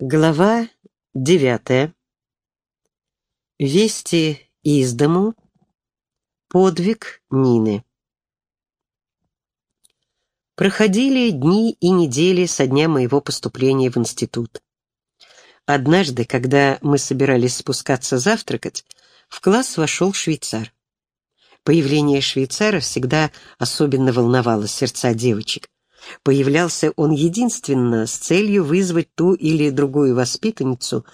Глава девятая. Вести из дому. Подвиг Нины. Проходили дни и недели со дня моего поступления в институт. Однажды, когда мы собирались спускаться завтракать, в класс вошел швейцар. Появление швейцара всегда особенно волновало сердца девочек. Появлялся он единственно с целью вызвать ту или другую воспитанницу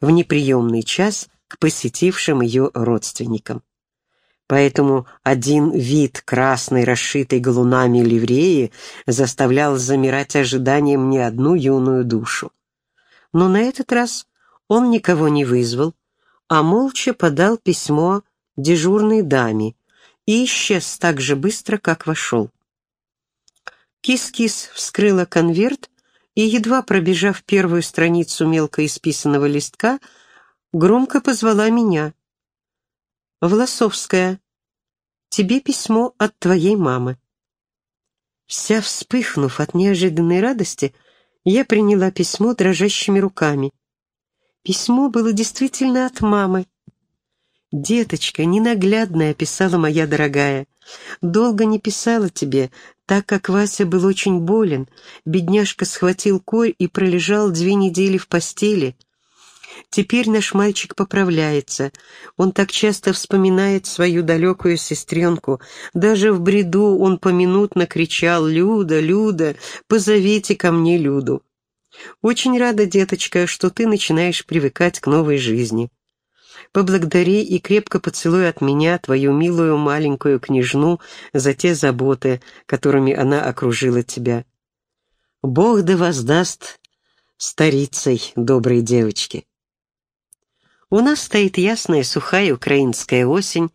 в неприемный час к посетившим ее родственникам. Поэтому один вид красной, расшитой галунами ливреи заставлял замирать ожиданием не одну юную душу. Но на этот раз он никого не вызвал, а молча подал письмо дежурной даме и исчез так же быстро, как вошел. Кис-кис вскрыла конверт и, едва пробежав первую страницу мелко исписанного листка, громко позвала меня. «Власовская, тебе письмо от твоей мамы». Вся вспыхнув от неожиданной радости, я приняла письмо дрожащими руками. Письмо было действительно от мамы. «Деточка, ненаглядная», — писала моя дорогая. «Долго не писала тебе, так как Вася был очень болен, бедняжка схватил корь и пролежал две недели в постели. Теперь наш мальчик поправляется. Он так часто вспоминает свою далекую сестренку. Даже в бреду он поминутно кричал «Люда, Люда, позовите ко мне Люду». Очень рада, деточка, что ты начинаешь привыкать к новой жизни поблагодари и крепко поцелуй от меня твою милую маленькую княжну за те заботы, которыми она окружила тебя. Бог да воздаст старицей доброй девочки. У нас стоит ясная сухая украинская осень.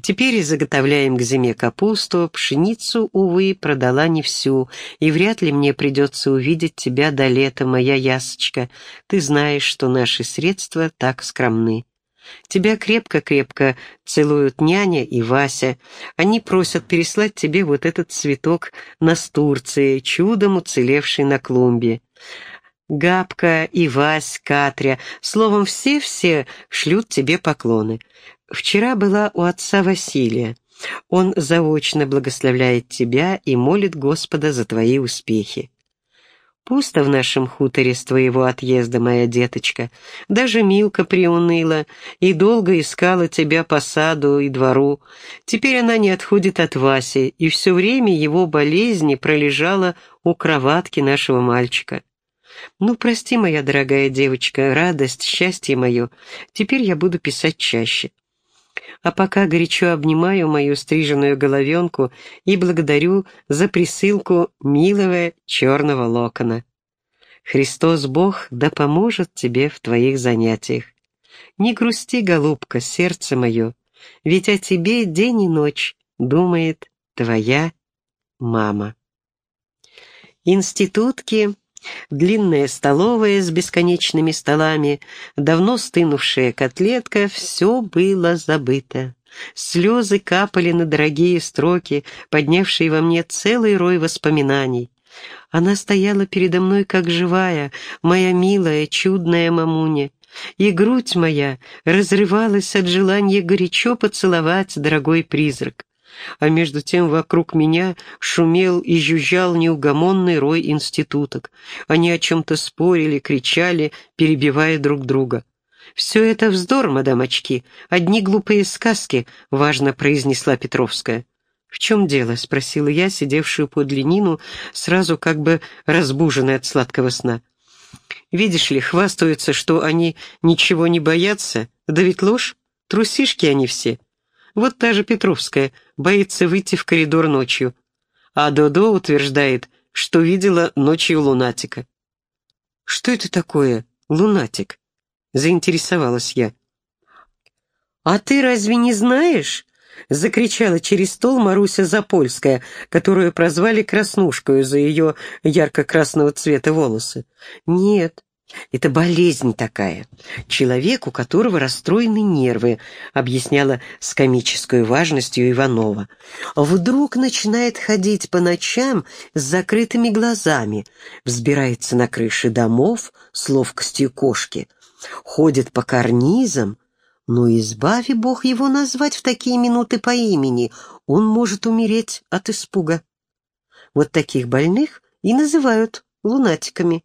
Теперь заготовляем к зиме капусту. Пшеницу, увы, продала не всю, и вряд ли мне придется увидеть тебя до лета, моя ясочка. Ты знаешь, что наши средства так скромны. Тебя крепко-крепко целуют няня и Вася. Они просят переслать тебе вот этот цветок настурции, чудом уцелевший на клумбе. Габка и Вась, Катря, словом, все-все шлют тебе поклоны. Вчера была у отца Василия. Он заочно благословляет тебя и молит Господа за твои успехи. Пусто в нашем хуторе с твоего отъезда, моя деточка. Даже Милка приуныла и долго искала тебя по саду и двору. Теперь она не отходит от Васи, и все время его болезни пролежала у кроватки нашего мальчика. Ну, прости, моя дорогая девочка, радость, счастье мое. Теперь я буду писать чаще а пока горячо обнимаю мою стриженную головенку и благодарю за присылку милого черного локона. Христос Бог да поможет тебе в твоих занятиях. Не грусти, голубка, сердце мое, ведь о тебе день и ночь думает твоя мама. Институтки Длинная столовая с бесконечными столами, давно стынувшая котлетка — все было забыто. Слезы капали на дорогие строки, поднявшие во мне целый рой воспоминаний. Она стояла передо мной как живая, моя милая, чудная мамуня, и грудь моя разрывалась от желания горячо поцеловать дорогой призрак а между тем вокруг меня шумел и жужжал неугомонный рой институток. Они о чем-то спорили, кричали, перебивая друг друга. «Все это вздор, мадам очки, одни глупые сказки», — важно произнесла Петровская. «В чем дело?» — спросила я, сидевшую подле Нину, сразу как бы разбуженная от сладкого сна. «Видишь ли, хвастаются, что они ничего не боятся, да ведь ложь, трусишки они все». Вот та же Петровская боится выйти в коридор ночью, а Додо утверждает, что видела ночью лунатика. «Что это такое, лунатик?» — заинтересовалась я. «А ты разве не знаешь?» — закричала через стол Маруся Запольская, которую прозвали Краснушкою за ее ярко-красного цвета волосы. «Нет, Это болезнь такая. Человек, у которого расстроены нервы, объясняла с комической важностью Иванова. Вдруг начинает ходить по ночам с закрытыми глазами, взбирается на крыши домов с ловкостью кошки, ходит по карнизам, но избави Бог его назвать в такие минуты по имени, он может умереть от испуга. Вот таких больных и называют лунатиками.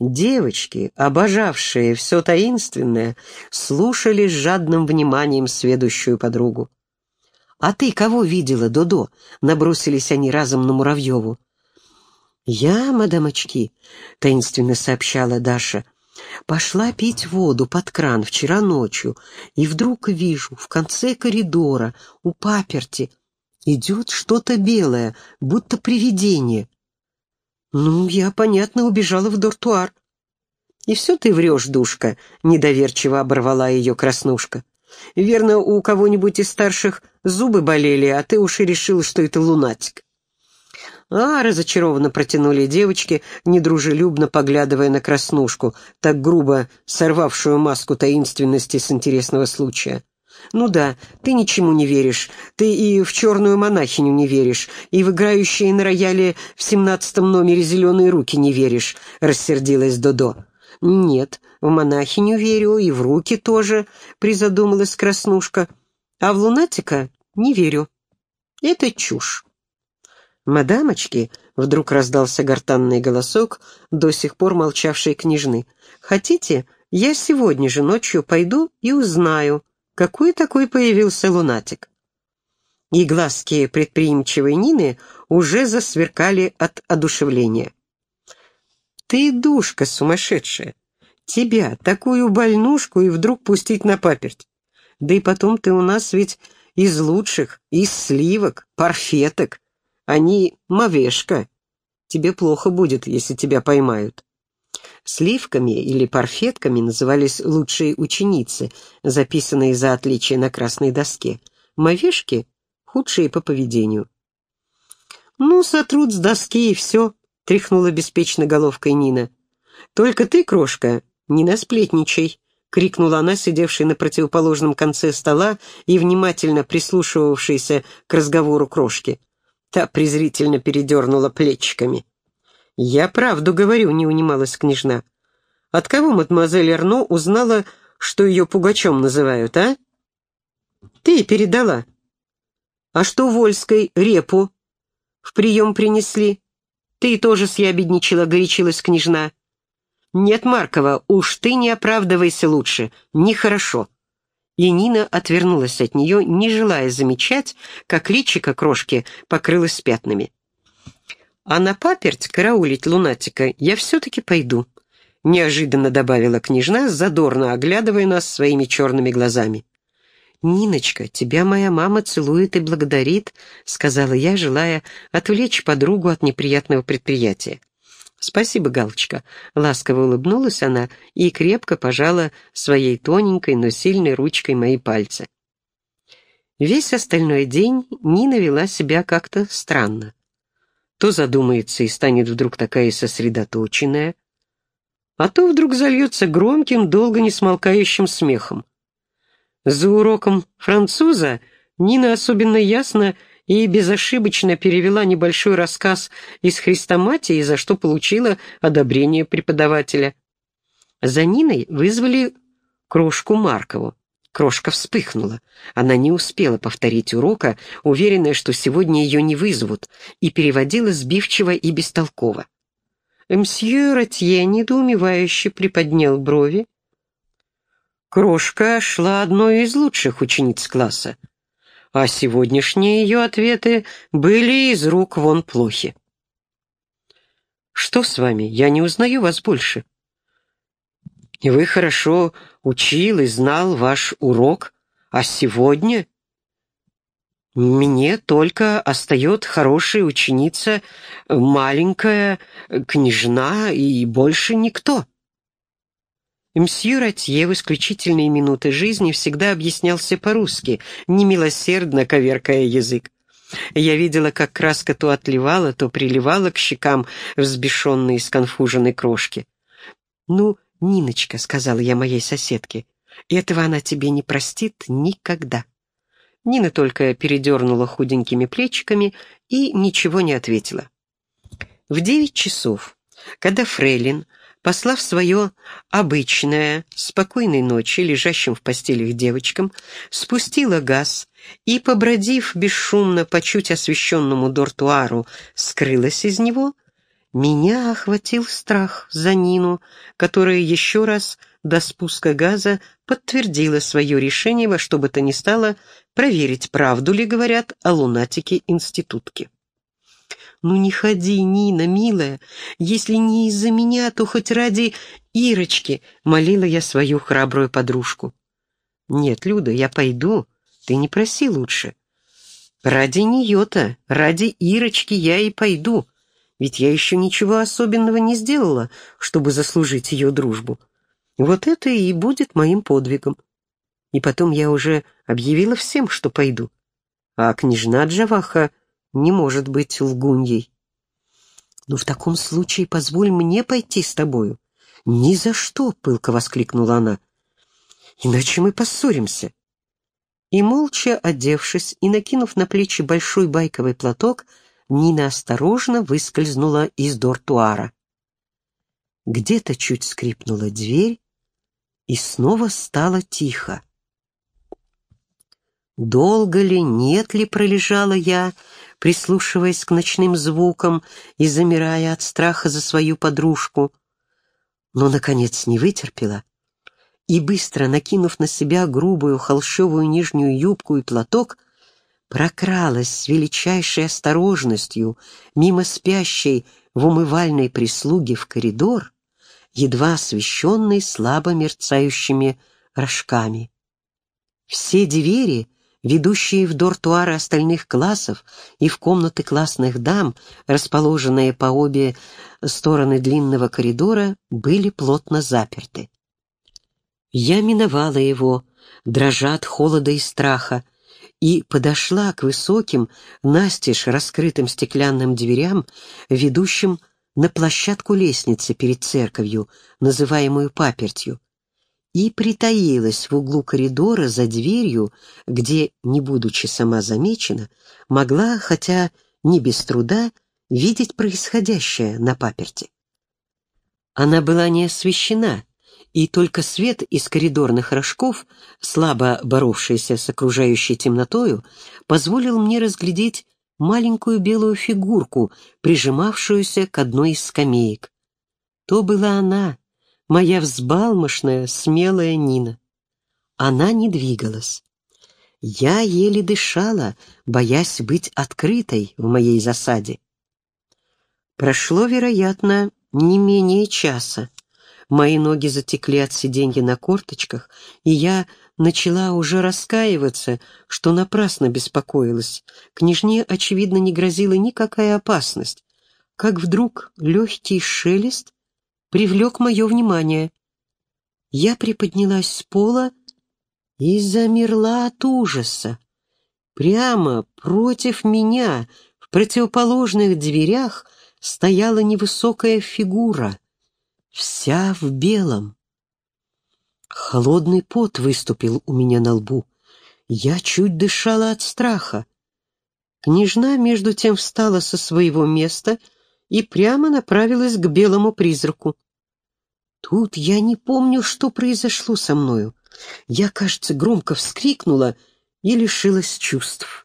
Девочки, обожавшие все таинственное, слушали с жадным вниманием сведущую подругу. «А ты кого видела, Додо?» — набросились они разом на Муравьеву. «Я, мадам очки», — таинственно сообщала Даша, — «пошла пить воду под кран вчера ночью, и вдруг вижу, в конце коридора, у паперти, идет что-то белое, будто привидение. «Ну, я, понятно, убежала в дуртуар». «И все ты врешь, душка», — недоверчиво оборвала ее краснушка. «Верно, у кого-нибудь из старших зубы болели, а ты уж и решила, что это лунатик». «А!» — разочарованно протянули девочки, недружелюбно поглядывая на краснушку, так грубо сорвавшую маску таинственности с интересного случая. «Ну да, ты ничему не веришь. Ты и в черную монахиню не веришь, и в играющие на рояле в семнадцатом номере «Зеленые руки» не веришь», — рассердилась Додо. «Нет, в монахиню верю, и в руки тоже», — призадумалась Краснушка. «А в лунатика не верю. Это чушь». «Мадамочки», — вдруг раздался гортанный голосок, до сих пор молчавшей княжны, «хотите, я сегодня же ночью пойду и узнаю, какой такой появился лунатик. И глазки предприимчивой Нины уже засверкали от одушевления. «Ты душка сумасшедшая! Тебя, такую больнушку, и вдруг пустить на паперть! Да и потом ты у нас ведь из лучших, из сливок, парфеток. Они мовешка. Тебе плохо будет, если тебя поймают». Сливками или парфетками назывались лучшие ученицы, записанные за отличие на красной доске. Мовешки — худшие по поведению. «Ну, сотрут с доски и все», — тряхнула беспечно головкой Нина. «Только ты, крошка, не насплетничай», — крикнула она, сидевшая на противоположном конце стола и внимательно прислушивавшаяся к разговору крошки. Та презрительно передернула плечиками. «Я правду говорю», — не унималась княжна. «От кого мадемуазель Арно узнала, что ее пугачом называют, а?» «Ты передала». «А что Вольской репу в прием принесли?» «Ты тоже съябедничала», — горячилась княжна. «Нет, Маркова, уж ты не оправдывайся лучше, нехорошо». И Нина отвернулась от нее, не желая замечать, как личико крошки покрылось пятнами. А на паперть караулить лунатика я все-таки пойду», — неожиданно добавила княжна, задорно оглядывая нас своими черными глазами. «Ниночка, тебя моя мама целует и благодарит», — сказала я, желая отвлечь подругу от неприятного предприятия. «Спасибо, Галочка», — ласково улыбнулась она и крепко пожала своей тоненькой, но сильной ручкой мои пальцы. Весь остальной день Нина вела себя как-то странно то задумается и станет вдруг такая сосредоточенная, а то вдруг зальется громким, долго не смолкающим смехом. За уроком француза Нина особенно ясно и безошибочно перевела небольшой рассказ из Христоматии, за что получила одобрение преподавателя. За Ниной вызвали крошку Маркову. Крошка вспыхнула. Она не успела повторить урока, уверенная, что сегодня ее не вызовут, и переводила сбивчиво и бестолково. Мсье Ратье недоумевающе приподнял брови. Крошка шла одной из лучших учениц класса, а сегодняшние ее ответы были из рук вон плохи. «Что с вами? Я не узнаю вас больше». И вы хорошо учил и знал ваш урок, а сегодня мне только остается хорошая ученица, маленькая княжна и больше никто». Мсье Ратье в исключительные минуты жизни всегда объяснялся по-русски, немилосердно коверкая язык. Я видела, как краска то отливала, то приливала к щекам взбешенной и сконфуженной крошки. «Ну, Ниночка», — сказала я моей соседке, — «этого она тебе не простит никогда». Нина только передернула худенькими плечиками и ничего не ответила. В девять часов, когда Фрейлин, послав свое обычное «спокойной ночи» лежащим в постелях девочкам, спустила газ и, побродив бесшумно по чуть освещенному дортуару, скрылась из него, меня охватил страх за Нину, которая еще раз до спуска газа подтвердила свое решение во что бы то ни стало проверить, правду ли говорят о лунатике-институтке. «Ну не ходи, Нина, милая, если не из-за меня, то хоть ради Ирочки», — молила я свою храбрую подружку. «Нет, Люда, я пойду, ты не проси лучше. Ради нее-то, ради Ирочки я и пойду, ведь я еще ничего особенного не сделала, чтобы заслужить ее дружбу. Вот это и будет моим подвигом. И потом я уже объявила всем, что пойду. А княжна Джаваха не может быть лгуньей. «Ну, в таком случае позволь мне пойти с тобою». «Ни за что!» — пылко воскликнула она. «Иначе мы поссоримся». И молча одевшись и накинув на плечи большой байковый платок, Нина осторожно выскользнула из дортуара. Где-то чуть скрипнула дверь, и снова стало тихо. Долго ли, нет ли пролежала я, прислушиваясь к ночным звукам и замирая от страха за свою подружку, но, наконец, не вытерпела и, быстро накинув на себя грубую холщовую нижнюю юбку и платок, прокралась с величайшей осторожностью мимо спящей в умывальной прислуги в коридор, едва освещенный слабо мерцающими рожками. Все двери, ведущие в дортуары остальных классов и в комнаты классных дам, расположенные по обе стороны длинного коридора, были плотно заперты. Я миновала его, дрожа от холода и страха, и подошла к высоким, настежь раскрытым стеклянным дверям, ведущим на площадку лестницы перед церковью, называемую папертью, и притаилась в углу коридора за дверью, где, не будучи сама замечена, могла, хотя не без труда, видеть происходящее на паперти. Она была не освещена, и только свет из коридорных рожков, слабо боровшийся с окружающей темнотою, позволил мне разглядеть маленькую белую фигурку, прижимавшуюся к одной из скамеек. То была она, моя взбалмошная, смелая Нина. Она не двигалась. Я еле дышала, боясь быть открытой в моей засаде. Прошло, вероятно, не менее часа. Мои ноги затекли от сиденья на корточках, и я начала уже раскаиваться, что напрасно беспокоилась. Княжне, очевидно, не грозила никакая опасность. Как вдруг легкий шелест привлек мое внимание. Я приподнялась с пола и замерла от ужаса. Прямо против меня, в противоположных дверях, стояла невысокая фигура, вся в белом. Холодный пот выступил у меня на лбу. Я чуть дышала от страха. Княжна, между тем, встала со своего места и прямо направилась к белому призраку. Тут я не помню, что произошло со мною. Я, кажется, громко вскрикнула и лишилась чувств.